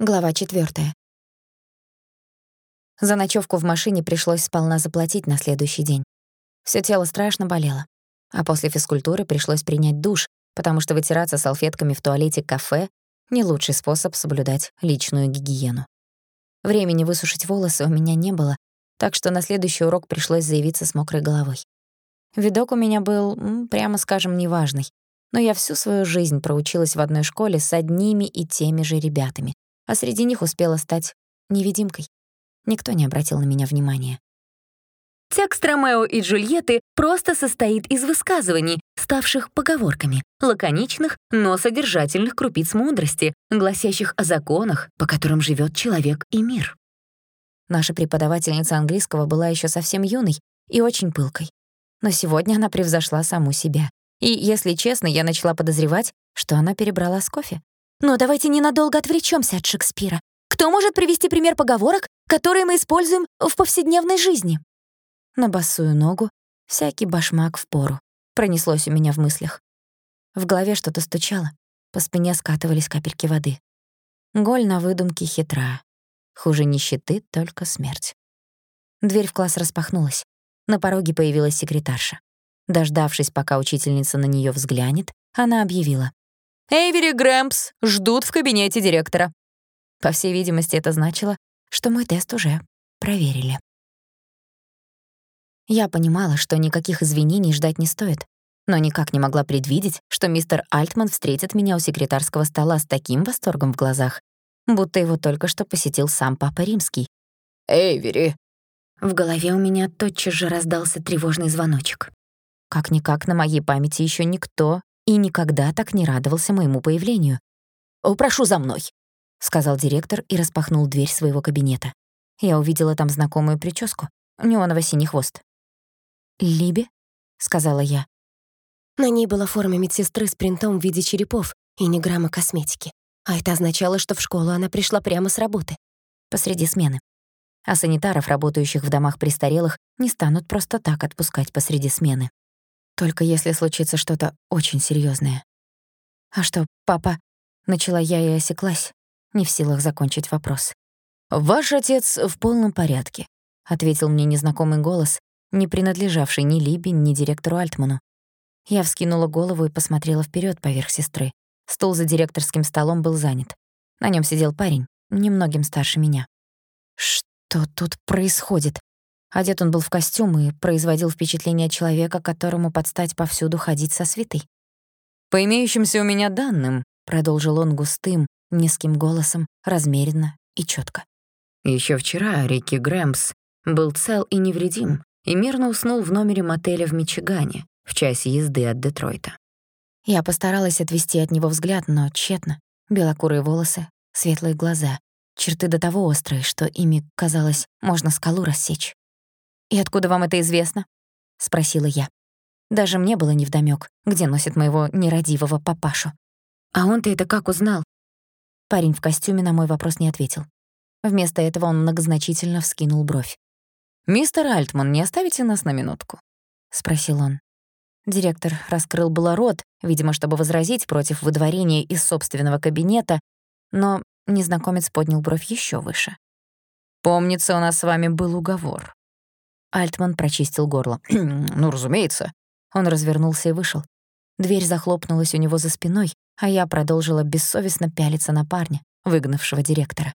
Глава 4. За ночевку в машине пришлось сполна заплатить на следующий день. Всё тело страшно болело. А после физкультуры пришлось принять душ, потому что вытираться салфетками в туалете кафе — не лучший способ соблюдать личную гигиену. Времени высушить волосы у меня не было, так что на следующий урок пришлось заявиться с мокрой головой. Видок у меня был, прямо скажем, неважный, но я всю свою жизнь проучилась в одной школе с одними и теми же ребятами, а среди них успела стать невидимкой. Никто не обратил на меня внимания. Текст Ромео и Джульетты просто состоит из высказываний, ставших поговорками, лаконичных, но содержательных крупиц мудрости, гласящих о законах, по которым живет человек и мир. Наша преподавательница английского была еще совсем юной и очень пылкой. Но сегодня она превзошла саму себя. И, если честно, я начала подозревать, что она перебрала с кофе. Но давайте ненадолго отвлечемся от Шекспира. Кто может привести пример поговорок, которые мы используем в повседневной жизни? На босую ногу всякий башмак в пору. Пронеслось у меня в мыслях. В голове что-то стучало, по спине скатывались капельки воды. Голь на выдумке хитра. Хуже нищеты только смерть. Дверь в класс распахнулась. На пороге появилась секретарша. Дождавшись, пока учительница на неё взглянет, она объявила. Эйвери Грэмпс ждут в кабинете директора». По всей видимости, это значило, что мой тест уже проверили. Я понимала, что никаких извинений ждать не стоит, но никак не могла предвидеть, что мистер Альтман встретит меня у секретарского стола с таким восторгом в глазах, будто его только что посетил сам Папа Римский. «Эйвери!» В голове у меня тотчас же раздался тревожный звоночек. Как-никак на моей памяти ещё никто и никогда так не радовался моему появлению. «О, прошу за мной», — сказал директор и распахнул дверь своего кабинета. Я увидела там знакомую прическу, неоново-синий хвост. «Либи?» — сказала я. На ней была форма медсестры с принтом в виде черепов и ни грамма косметики. А это означало, что в школу она пришла прямо с работы. Посреди смены. А санитаров, работающих в домах престарелых, не станут просто так отпускать посреди смены. Только если случится что-то очень серьёзное. «А что, папа?» — начала я и осеклась, не в силах закончить вопрос. «Ваш отец в полном порядке», — ответил мне незнакомый голос, не принадлежавший ни Либи, ни директору Альтману. Я вскинула голову и посмотрела вперёд поверх сестры. Стул за директорским столом был занят. На нём сидел парень, немногим старше меня. Что тут происходит? Одет он был в костюм и производил впечатление человека, которому подстать повсюду ходить со свитой. «По имеющимся у меня данным», — продолжил он густым, низким голосом, размеренно и чётко. «Ещё вчера Рикки Грэмпс был цел и невредим и мирно уснул в номере мотеля в Мичигане в часе езды от Детройта». Я постаралась отвести от него взгляд, но тщетно. Белокурые волосы, светлые глаза, черты до того острые, что ими, казалось, можно скалу рассечь. «И откуда вам это известно?» — спросила я. Даже мне было невдомёк, где носит моего нерадивого папашу. «А он-то это как узнал?» Парень в костюме на мой вопрос не ответил. Вместо этого он многозначительно вскинул бровь. «Мистер Альтман, не оставите нас на минутку?» — спросил он. Директор раскрыл было рот, видимо, чтобы возразить против выдворения из собственного кабинета, но незнакомец поднял бровь ещё выше. «Помнится, у нас с вами был уговор. Альтман прочистил горло. «Ну, разумеется». Он развернулся и вышел. Дверь захлопнулась у него за спиной, а я продолжила бессовестно пялиться на парня, выгнавшего директора.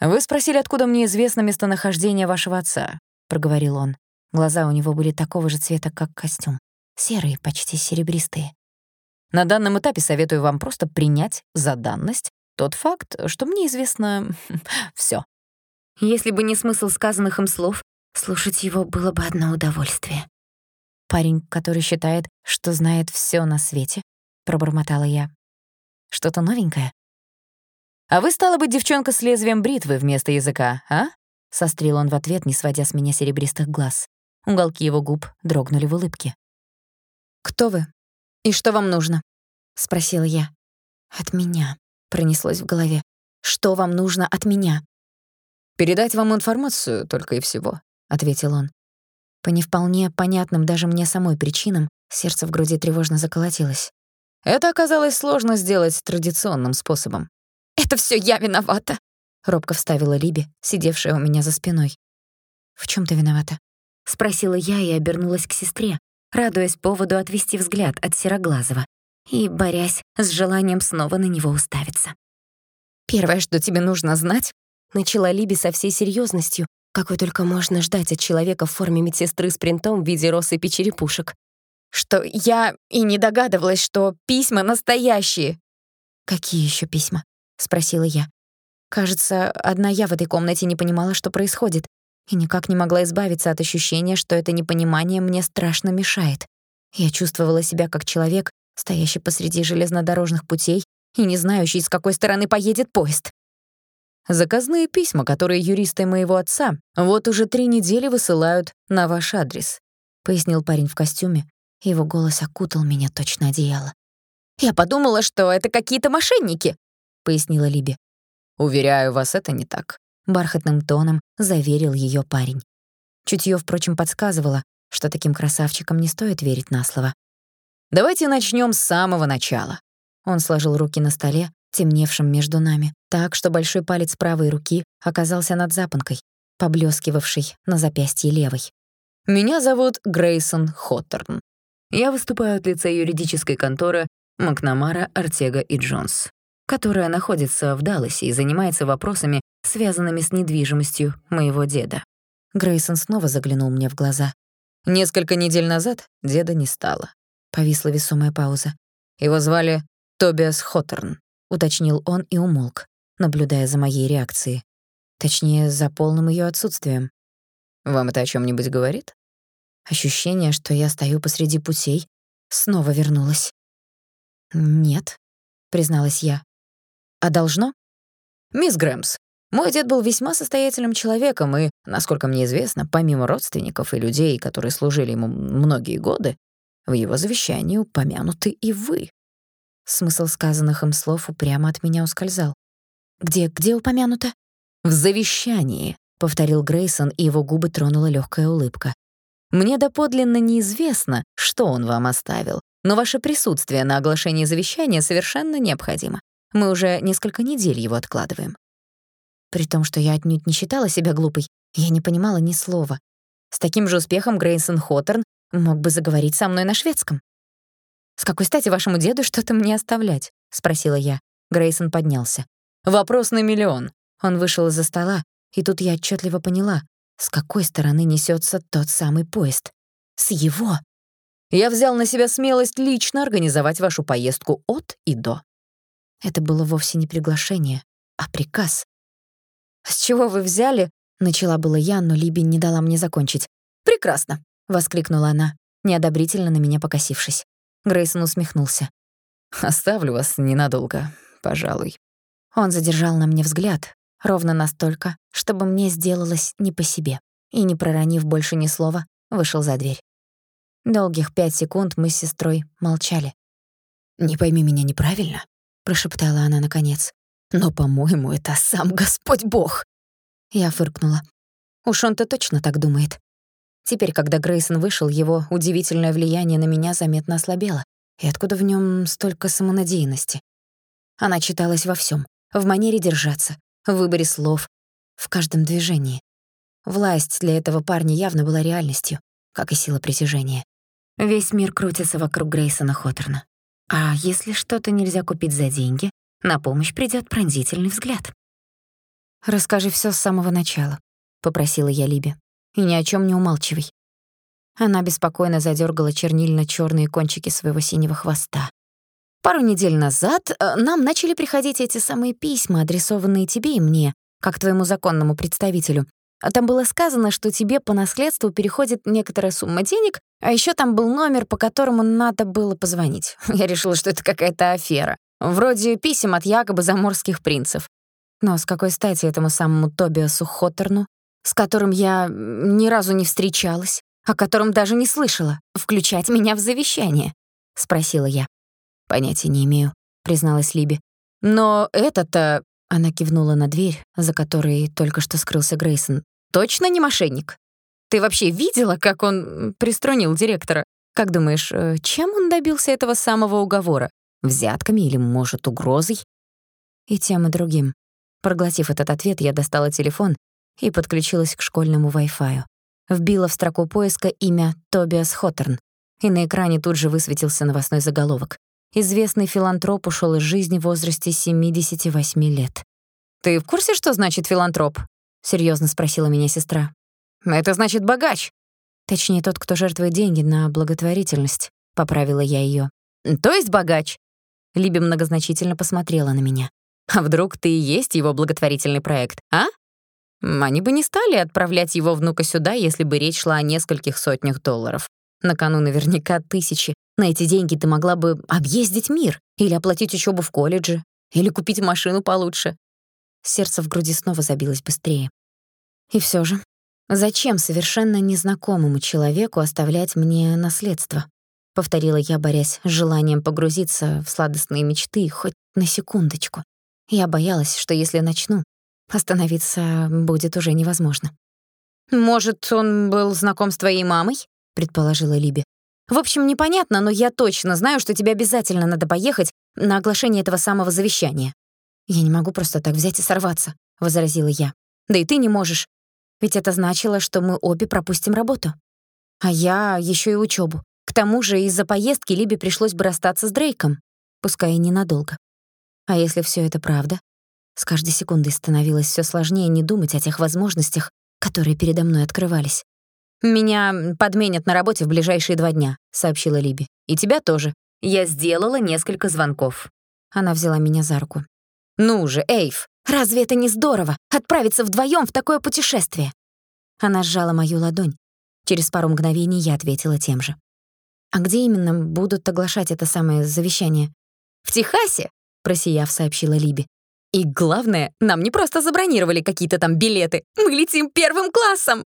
«Вы спросили, откуда мне известно местонахождение вашего отца», — проговорил он. Глаза у него были такого же цвета, как костюм. Серые, почти серебристые. «На данном этапе советую вам просто принять за данность тот факт, что мне известно всё». Если бы не смысл сказанных им слов, Слушать его было бы одно удовольствие. Парень, который считает, что знает всё на свете, пробормотала я. Что-то новенькое? А вы, стала быть, девчонка с лезвием бритвы вместо языка, а? Сострил он в ответ, не сводя с меня серебристых глаз. Уголки его губ дрогнули в улыбке. «Кто вы? И что вам нужно?» — спросила я. «От меня», — пронеслось в голове. «Что вам нужно от меня?» «Передать вам информацию только и всего ответил он. По не вполне понятным даже мне самой причинам сердце в груди тревожно заколотилось. Это оказалось сложно сделать традиционным способом. Это все я виновата!» Робко вставила Либи, сидевшая у меня за спиной. «В чем ты виновата?» — спросила я и обернулась к сестре, радуясь поводу отвести взгляд от Сероглазого и борясь с желанием снова на него уставиться. «Первое, что тебе нужно знать», — начала Либи со всей серьезностью, какой только можно ждать от человека в форме медсестры с принтом в виде россыпи черепушек, что я и не догадывалась, что письма настоящие. «Какие еще письма?» — спросила я. Кажется, одна я в этой комнате не понимала, что происходит, и никак не могла избавиться от ощущения, что это непонимание мне страшно мешает. Я чувствовала себя как человек, стоящий посреди железнодорожных путей и не знающий, с какой стороны поедет поезд. Заказные письма, которые юристы моего отца вот уже три недели высылают на ваш адрес, пояснил парень в костюме. Его голос окутал меня точно одеяло. Я подумала, что это какие-то мошенники, пояснила Либи. Уверяю вас, это не так, бархатным тоном заверил ее парень. Чутье, впрочем, подсказывало, что таким красавчикам не стоит верить на слово. Давайте начнем с самого начала. Он сложил руки на столе, темневшем между нами, так, что большой палец правой руки оказался над запонкой, поблескивавшей на запястье левой. Меня зовут Грейсон Хоттерн. Я выступаю от лица юридической конторы Макнамара, Артега и Джонс, которая находится в Далласе и занимается вопросами, связанными с недвижимостью моего деда. Грейсон снова заглянул мне в глаза. Несколько недель назад деда не стало. Повисла весомая пауза. Его звали Тобиас Хоттерн, уточнил он и умолк, наблюдая за моей реакцией. Точнее, за полным ее отсутствием. Вам это о чем нибудь говорит? Ощущение, что я стою посреди путей, снова вернулось. «Нет», — призналась я. «А должно?» «Мисс Грэмс, мой дед был весьма состоятельным человеком, и, насколько мне известно, помимо родственников и людей, которые служили ему многие годы, в его завещании упомянуты и вы. Смысл сказанных им слов упрямо от меня ускользал. «Где, где упомянуто?» «В завещании», — повторил Грейсон, и его губы тронула легкая улыбка. «Мне доподлинно неизвестно, что он вам оставил, но ваше присутствие на оглашении завещания совершенно необходимо. Мы уже несколько недель его откладываем». При том, что я отнюдь не считала себя глупой, я не понимала ни слова. С таким же успехом Грейсон Хоттерн мог бы заговорить со мной на шведском. «С какой стати вашему деду что-то мне оставлять?» — спросила я. Грейсон поднялся. «Вопрос на миллион». Он вышел из-за стола, и тут я отчетливо поняла, с какой стороны несется тот самый поезд. С его. Я взял на себя смелость лично организовать вашу поездку от и до. Это было вовсе не приглашение, а приказ. «С чего вы взяли?» — начала было я, но Либи не дала мне закончить. «Прекрасно!» — воскликнула она, неодобрительно на меня покосившись. Грейсон усмехнулся. «Оставлю вас ненадолго, пожалуй». Он задержал на мне взгляд, ровно настолько, чтобы мне сделалось не по себе, и, не проронив больше ни слова, вышел за дверь. Долгих пять секунд мы с сестрой молчали. «Не пойми меня неправильно», — прошептала она наконец. «Но, по-моему, это сам Господь Бог». Я фыркнула. Уж он-то точно так думает. Теперь, когда Грейсон вышел, его удивительное влияние на меня заметно ослабело. И откуда в нем столько самонадеянности? Она читалась во всем: в манере держаться, в выборе слов, в каждом движении. Власть для этого парня явно была реальностью, как и сила притяжения. Весь мир крутится вокруг Грейсона Хоттерна. А если что-то нельзя купить за деньги, на помощь придёт пронзительный взгляд. «Расскажи всё с самого начала», — попросила я Либи и ни о чем не умалчивай». Она беспокойно задергала чернильно черные кончики своего синего хвоста. «Пару недель назад э, нам начали приходить эти самые письма, адресованные тебе и мне, как твоему законному представителю. Там было сказано, что тебе по наследству переходит некоторая сумма денег, а еще там был номер, по которому надо было позвонить. Я решила, что это какая-то афера. Вроде писем от якобы заморских принцев. Но с какой стати этому самому Тобиасу Хоттерну с которым я ни разу не встречалась, о котором даже не слышала, включать меня в завещание?» — спросила я. «Понятия не имею», — призналась Либи. «Но это-то...» — она кивнула на дверь, за которой только что скрылся Грейсон. «Точно не мошенник? Ты вообще видела, как он приструнил директора? Как думаешь, э, чем он добился этого самого уговора? Взятками или, может, угрозой?» и тем, и другим. Проглотив этот ответ, я достала телефон и подключилась к школьному Wi-Fi. Вбила в строку поиска имя Тобиас Хоттерн, и на экране тут же высветился новостной заголовок. Известный филантроп ушел из жизни в возрасте 78 лет. «Ты в курсе, что значит филантроп?» — серьезно спросила меня сестра. «Это значит богач». Точнее, тот, кто жертвует деньги на благотворительность, — поправила я ее. «То есть богач?» Либи многозначительно посмотрела на меня. «А вдруг ты и есть его благотворительный проект, а? Они бы не стали отправлять его внука сюда, если бы речь шла о нескольких сотнях долларов. На кону наверняка тысячи. На эти деньги ты могла бы объездить мир или оплатить учебу в колледже, или купить машину получше. Сердце в груди снова забилось быстрее. И все же, зачем совершенно незнакомому человеку оставлять мне наследство? Повторила я, борясь с желанием погрузиться в сладостные мечты хоть на секундочку. Я боялась, что если начну, остановиться будет уже невозможно. «Может, он был знаком с твоей мамой?» — предположила Либи. «В общем, непонятно, но я точно знаю, что тебе обязательно надо поехать на оглашение этого самого завещания». «Я не могу просто так взять и сорваться», — возразила я. «Да и ты не можешь. Ведь это значило, что мы обе пропустим работу. А я еще и учебу. К тому же из-за поездки Либи пришлось бы расстаться с Дрейком, пускай и ненадолго. А если все это правда? С каждой секундой становилось все сложнее не думать о тех возможностях, которые передо мной открывались. «Меня подменят на работе в ближайшие два дня», — сообщила Либи. «И тебя тоже». Я сделала несколько звонков. Она взяла меня за руку. «Ну же, Эйв, разве это не здорово — отправиться вдвоем в такое путешествие?» Она сжала мою ладонь. Через пару мгновений я ответила тем же. «А где именно будут оглашать это самое завещание?» «В Техасе», — просияв, сообщила Либи. «И главное, нам не просто забронировали какие-то там билеты. Мы летим первым классом!»